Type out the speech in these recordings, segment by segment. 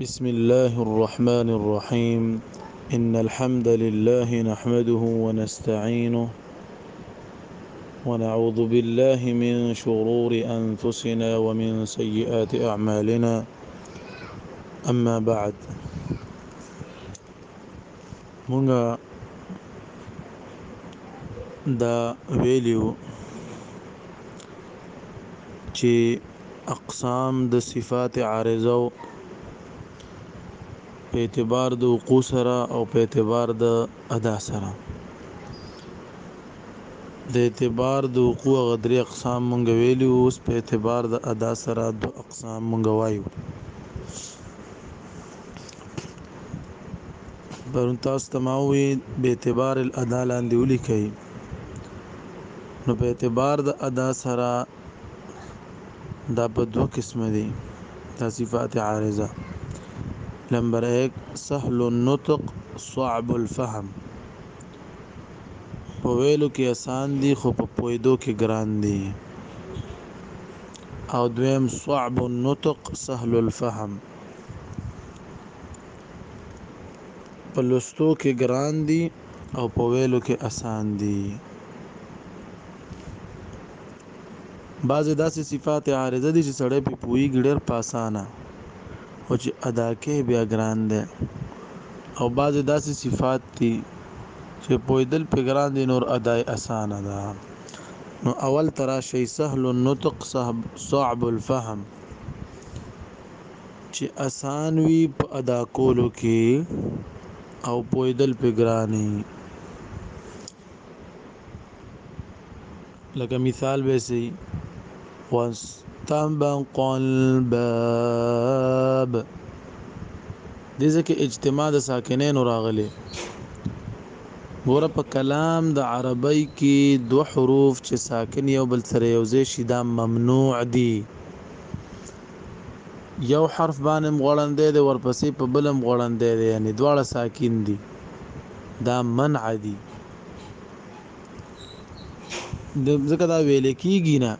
بسم الله الرحمن الرحيم إن الحمد لله نحمده ونستعينه ونعوذ بالله من شرور أنفسنا ومن سيئات أعمالنا أما بعد مونږ دا ویلی وو چې اقسام د صفات عارضه په اعتبار د وقوع سره او په اعتبار د ادا سره د اعتبار د وقوع غدري اقسام مونږ ویلی وو اوس په اعتبار د ادا سره د اقسام مونږ وایو پرون تاسو ته ما وی به اعتبار الادا لاندې ولیکئ نو په اعتبار د ادا سره دا په دوه قسمه دي دا صفات عارضه نمبر 1 سهل النطق صعب الفهم په ویلو کې آسان دي خو په پویدو کې ګران دي او دویم صعب النطق سهل الفهم په لوستو کې ګران دي او په ویلو کې اسان دي بعضې داسې صفات عارضه دي چې سړی پې پوهېږي ډېر په اسانه خو چې ادا کې بیا ګران دی او بعضې داسې صفات دي چې پوهېدل پې ګران دي نور ادای اسانه ده نو اول ترا شي سهل النطق صعب الفهم چي اسان وي په ادا کولو کي او پوهېدل پرې ګران وي. لکه مثال به سي واستبق الباب دې ځکه اجتماع د ساکنینو راغلي ګوره په کلام د عربی کې دو حروف چې ساکن یو بل سره یو ځای شي دا ممنوع دي یو حرف باندې هم غړندی دی ورپسې په بل هم غړندی دی یعنی دواړه ساکن دي دا منع دي ځکه دا ویل کیږي نه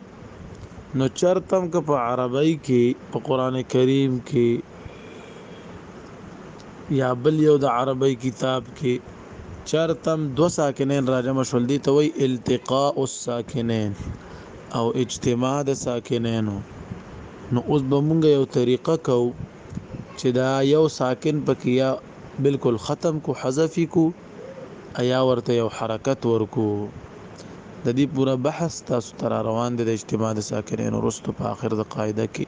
نو چرتم که په عربی کې په قران کریم کې یا بل یو د عربی کتاب کې چرتم دو ساکنین راجم شول دي ته وی التقاء الساکنین او اجتماع د ساکنینو نو اوس به مونږ یو طریقه کو چې دا یو ساکن پکې یا بالکل ختم کو حذف کو ایا ورته یو حرکت ورکو د دې پوره بحث تاسو تر روان دي د اجتماع د ساکنینو وروسته په آخر د قاعده کې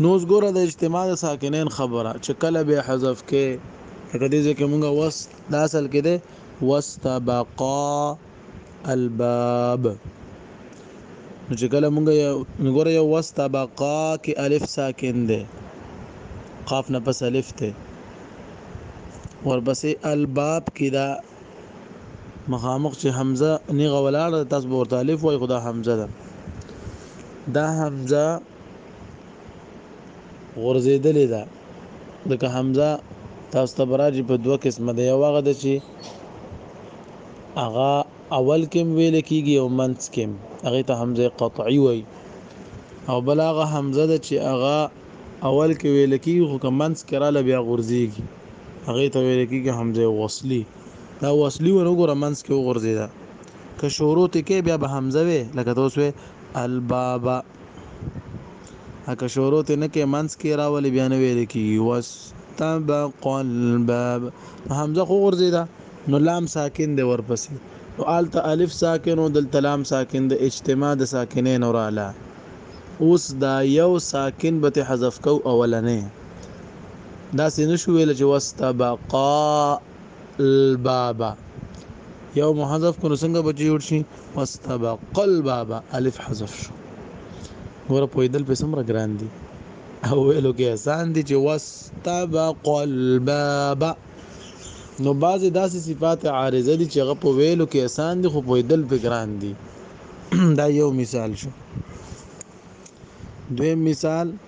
نو اوس ګوره د اجتماع د ساکنین خبره چې کله به حذف کې لکه دې ځکه مونږه وس دا اصل کې ده واستبقا الباب نو چې کله مونږ یو ګوره یو واستبقا کې الف ساکن دی قاف نه پس الف ته ورپسې الباب کې دا مخامخ چې حمزه نیغه ولاړه تاسو ورته الف وای خدا حمزه ده دا حمزه غرزیدلې ده ځکه حمزه تاسو ته براجی په دوه قسمه ده یو هغه ده چې هغه اول کې ویل کیږي او منځ کې هغه ته حمزه قطعي وای او بل هغه حمزه ده چې هغه اول کې ویل کیږي خو که منځ کې رااله بیا غورځيږي هغه ته ویل کیږي حمزه وصلي دا وصلي ونه ګوره منځ کې وغورځي دا که شروع ته کې بیا به حمزه وي لکه تاسو الباب اکه شروع ته نه کې منس کې راولي بیا نه ویل کیږي واستبق الباب حمزه خو ورزیدا نو لام ساکن دی ورپسې نو آلته الف ساکن او دلته لام ساکن د اجتماع د ساکنین وراله اوس دا یو ساکن به حذف کو اولنې دا سینه شو ویل چې واستبقا الباب یو محذف کو څنګه بچي جوړ شي واستبق الباب الف حذف شو ګوره په دل په سمره ګران دي او ویلو کې آسان دي چې واستبق الباب نو بعضې داسې صفات عارضه دي چې هغه په ویلو کې آسان دي خو په دل په ګران دي دا یو مثال شو دویم مثال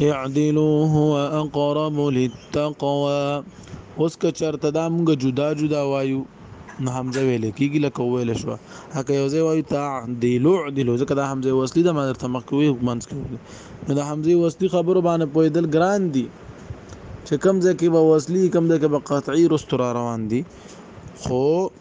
اعدلو هو اقرب للتقوى اوس که چرته دا موږ جدا جدا وایو نو حمزه ویل کیږي لکه ویل شو هکه یو ځای وایو تعدیل عدل ځکه دا حمزه وصلی د مدر تمخ کوي حکمنس کوي نو د حمزه وصلی خبرو باندې پویدل ګران دي چې کم ځکه به وصلی کم ځکه به قطعی رستور روان دي خو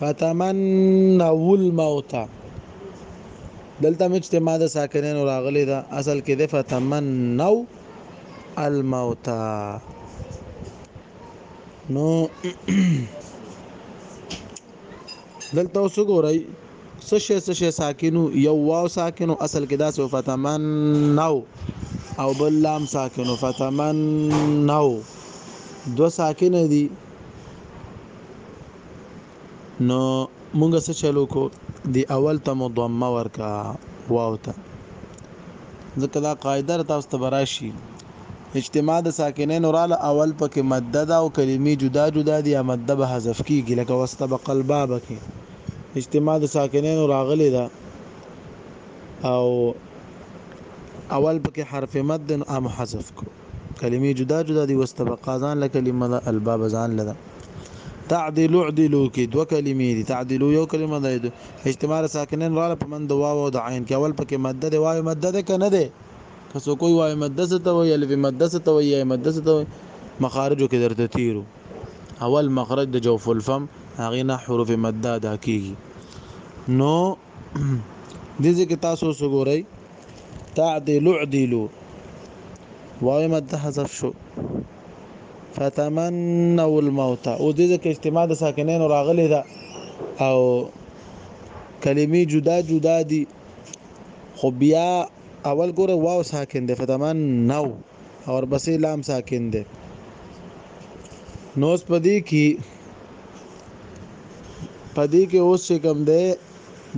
فتمنوا الموت دلته مچ ته ماده ساکنین راغلی دا اصل کې ده فتمنوا الموت نو دلته اوس ګورئ سشه سشه ساکنو یو واو ساکنو اصل کې دا سو فتمنوا او بل لام ساکنو فتمنوا دو ساکن دي نو مونږ څه چلو کو دی اول ته مو ضمه ورکا واو ته ځکه دا قاعده تاسو ته براشي اجتماع د ساکنین وراله اول پکې ماده دا او کلمې جدا جدا دي یا ماده به حذف کیږي لکه واستبق الباب کې اجتماع د ساکنین راغلي دا او اول پکې حرف مد او حذف کو کلمې جدا جدا دي واستبقا ځان له کلمه ده الباب ځان له ده تعدل اعدلو کې دوه کلمې دي تعدلو یو کلمه ده اجتماع ساکنین رااله په من د واو او د عین کې اول پکې ماده ده واو ماده ده کنه ده که څو کوئی واو ماده څه ته وایي الف ماده څه ته وایي ماده څه ته وایي مخارجو کې درته تیرو اول مخرج د جوف الفم هغه نه حروف ماده ادا کیږي نو دې ځکه تاسو اوس وګورئ تعدل عدل وایم د حذف شو فتمنوا الموت او دې ځکه اجتماع د ساکنین راغلی دا او کلمې جدا جدا دي خو بیا اول ګوره واو ساکن دی فتمان نو اور بسې لام ساکن دی نو اس پدې کې په دې کې اوس چې کوم دی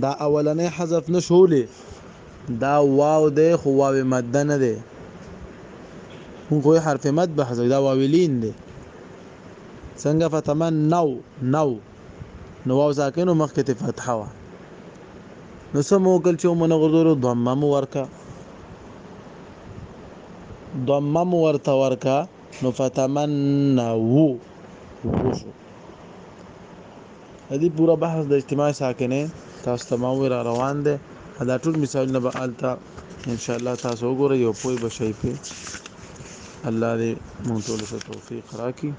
دا اولنې حذف نشولې دا واو دی خو واو مد نه دی مونږ خو حرف مد به حذف دا واولین دی څنګه فتمن نو نو نو واو ساکنو مخکې ته فتحه وا نو سمو کل چې مونږ غردورو ضمم ورکا ضمم ورته ورکا نو فتمنا وو وو شو دې پورا بحث د اجتماع ساکنه تاسو ته ما را روان دي دا ټول مثالونه به الته ان شاء الله تاسو وګورئ یو پوي بشي په الله دې مونږ ټول ته توفیق راکړي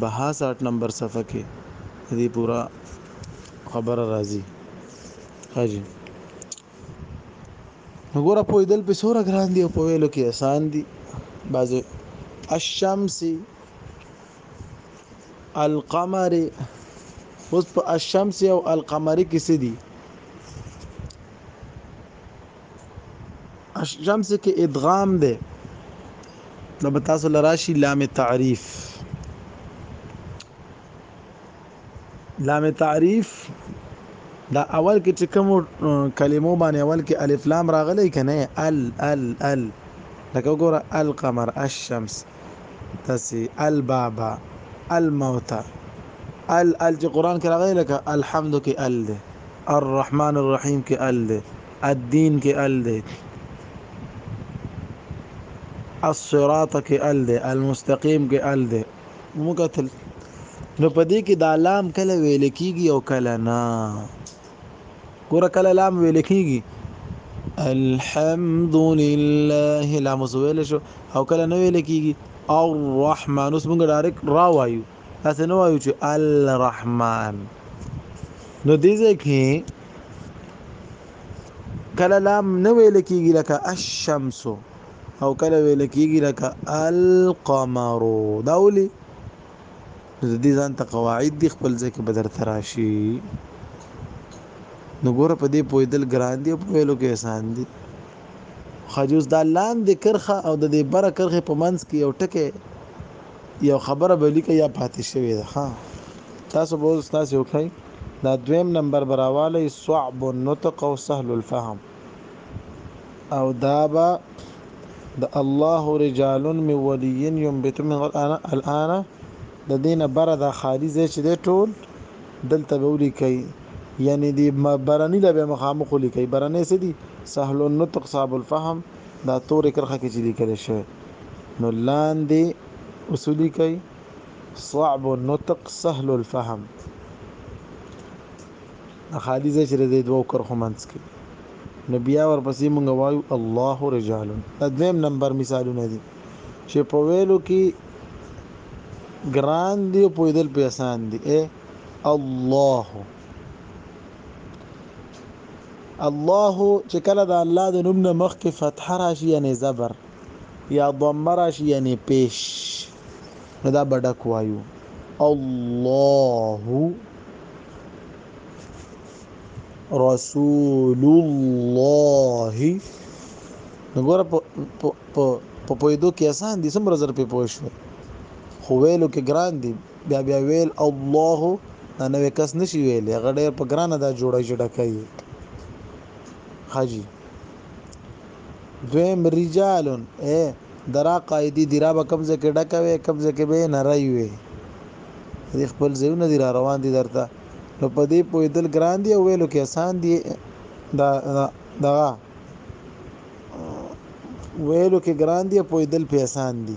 بها 60 نمبر صفحه کې دې پورا خبر راځي حاجی نو ګوره پوهېدل پې څوره ګران دي او په ویلو کې اسان دي بعضې الشمس القمر اوس په الشمس او القمر کې څه دي الشمس کې ادغام ده نو به تاسو لراشي لام تعریف لام تعریف دا اول کې چې کوم کلمو باندې اول کې الف لام راغلی کنه ال ال ال لکه ګوره القمر الشمس تسی البابا الموت ال ال چې قران کې راغلی لکه الحمد کې ال ده الرحمن الرحیم کې ال ده الدین کې ال ده الصراط کې ال ده المستقیم کې ال ده مو قتل نو په دې کې دا لام کله ویل کیږي او کله نه ګور کله لام ویل کیږي الحمد لله لام ویل شو او کله نه ویل کیږي الرحمن اوس موږ ډایرک را وایو تاسو نه وایو چې الرحمن نو دې ځکه کله لام نه ویل کیږي لکه الشمس او کله ویل کیږي لکه القمر دا ولي د دې ځان ته قواعد دي خپل ځکه بدر تراشي نو ګوره په دې پویدل ګران دي په ویلو کې آسان دي خجوز دا لاندې کرخه او د دې بره کرخه په منځ کې یو ټکی یو خبره به لیکه یا پاتې شوی ده ها تاسو به تاسو وکړئ دا دویم نمبر براواله صعب النطق او سهل الفهم او دا به د الله رجال من وليين ينبت من الان الان د دین بره د خالی ځای چې د ټول دلته به ولیکي یعنی دی برنی له به مخامخ ولیکي برنی څه دي سهل النطق صاحب الفهم دا تور کرخه کې چې لیکل شوی نو لاندې اصولي کوي صعب النطق سهل الفهم د خالي ځای چې د دې دوو کرښو منځ کې نو بیا ورپسې مونږ وایو الله رجال دا دویم نمبر مثالونه دي چې په ویلو کې ګران دی او پویدل په آسان دی اے الله الله چې کله د الله د نوم نه مخ کې فتح راشي یعنی زبر یا ضمه راشي یعنی پیش نو دا بډک وایو الله رسول الله نګور په په پویدو کې آسان دي سم رزر په پوه شو خو ویلو کې ګران دي بیا بیا ویل الله دا نوې کس نشي ویل هغه ډېر په ګرانه دا جوړه جوړه کوي حاجی دویم رجال اې درا قاعدی دی را به کم ځای کې ډکه وي کم ځای کې به نری وي دې خپل ځایونه دی را روان دي درته نو په دې پویدل ګران دی او ویلو کې آسان دی دا دغه ویلو کې ګران دی پویدل په آسان دی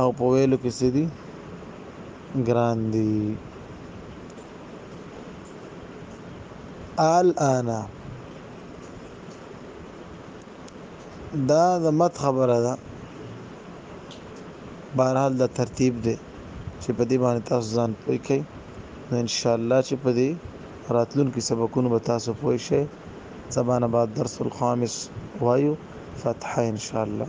او په ویلو کې څه دي ګران دي آل آنا دا د مت خبره ده بهرحال دا ترتیب دی چې په دې باندې تاسو ځان پوي کړئ نو ان شاء الله چې په دې راتلونکو سبقونو به تاسو پوي شئ سبا نه بعد درس الخامس وایو فتح ان شاء الله